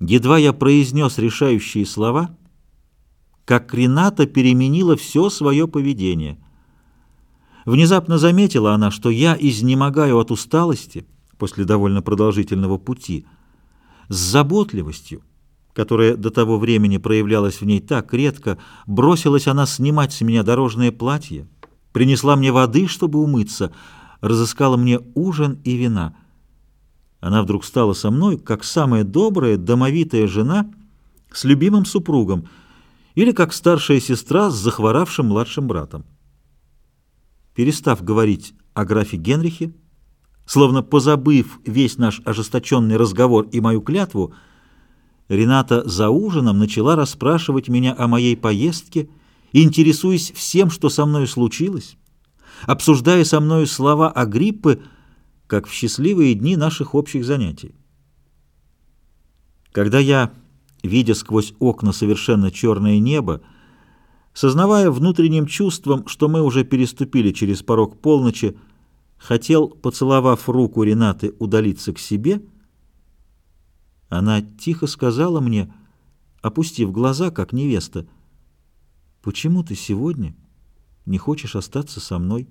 Едва я произнес решающие слова, как Рената переменила все свое поведение. Внезапно заметила она, что я изнемогаю от усталости после довольно продолжительного пути, с заботливостью, которая до того времени проявлялась в ней так редко, бросилась она снимать с меня дорожное платье, принесла мне воды, чтобы умыться, разыскала мне ужин и вина — она вдруг стала со мной, как самая добрая, домовитая жена с любимым супругом или как старшая сестра с захворавшим младшим братом. Перестав говорить о графе Генрихе, словно позабыв весь наш ожесточенный разговор и мою клятву, Рената за ужином начала расспрашивать меня о моей поездке, интересуясь всем, что со мною случилось, обсуждая со мною слова о гриппе, как в счастливые дни наших общих занятий. Когда я, видя сквозь окна совершенно черное небо, сознавая внутренним чувством, что мы уже переступили через порог полночи, хотел, поцеловав руку Ренаты, удалиться к себе, она тихо сказала мне, опустив глаза, как невеста, «Почему ты сегодня не хочешь остаться со мной?»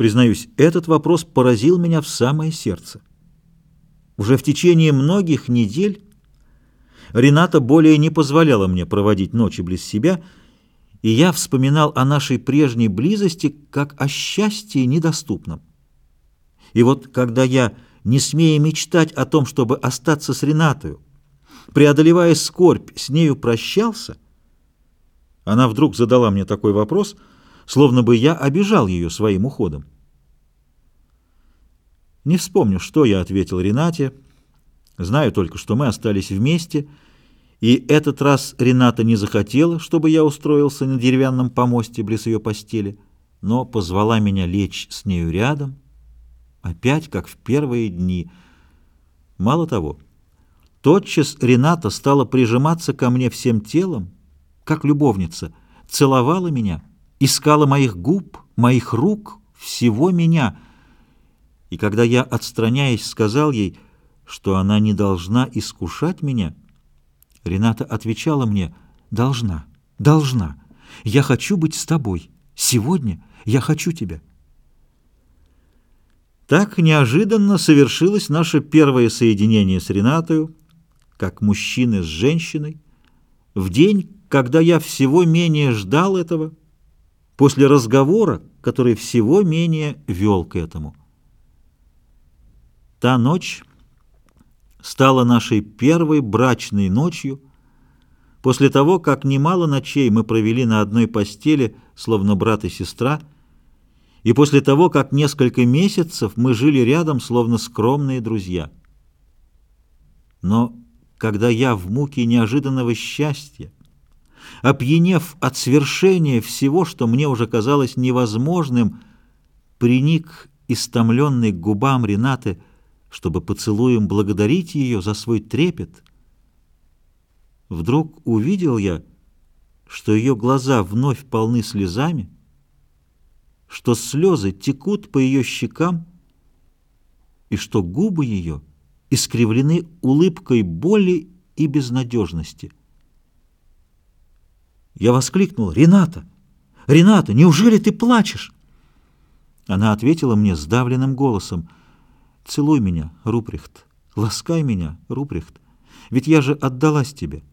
Признаюсь, этот вопрос поразил меня в самое сердце. Уже в течение многих недель Рената более не позволяла мне проводить ночи близ себя, и я вспоминал о нашей прежней близости как о счастье недоступном. И вот когда я, не смея мечтать о том, чтобы остаться с Ренатою, преодолевая скорбь, с нею прощался, она вдруг задала мне такой вопрос — словно бы я обижал ее своим уходом. Не вспомню, что я ответил Ренате. Знаю только, что мы остались вместе, и этот раз Рената не захотела, чтобы я устроился на деревянном помосте близ ее постели, но позвала меня лечь с нею рядом, опять как в первые дни. Мало того, тотчас Рената стала прижиматься ко мне всем телом, как любовница, целовала меня — искала моих губ, моих рук, всего меня. И когда я, отстраняясь, сказал ей, что она не должна искушать меня, Рената отвечала мне, «Должна, должна. Я хочу быть с тобой. Сегодня я хочу тебя». Так неожиданно совершилось наше первое соединение с Ренатою, как мужчины с женщиной, в день, когда я всего менее ждал этого, после разговора, который всего менее вел к этому. Та ночь стала нашей первой брачной ночью, после того, как немало ночей мы провели на одной постели, словно брат и сестра, и после того, как несколько месяцев мы жили рядом, словно скромные друзья. Но когда я в муке неожиданного счастья, опьянев от свершения всего, что мне уже казалось невозможным, приник истомленный к губам Ренаты, чтобы поцелуем благодарить ее за свой трепет. Вдруг увидел я, что ее глаза вновь полны слезами, что слезы текут по ее щекам и что губы ее искривлены улыбкой боли и безнадежности — я воскликнул «Рената! Рената, неужели ты плачешь?» Она ответила мне сдавленным голосом «Целуй меня, Руприхт, ласкай меня, Руприхт, ведь я же отдалась тебе,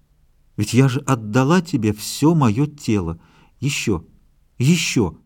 ведь я же отдала тебе все мое тело, еще, еще».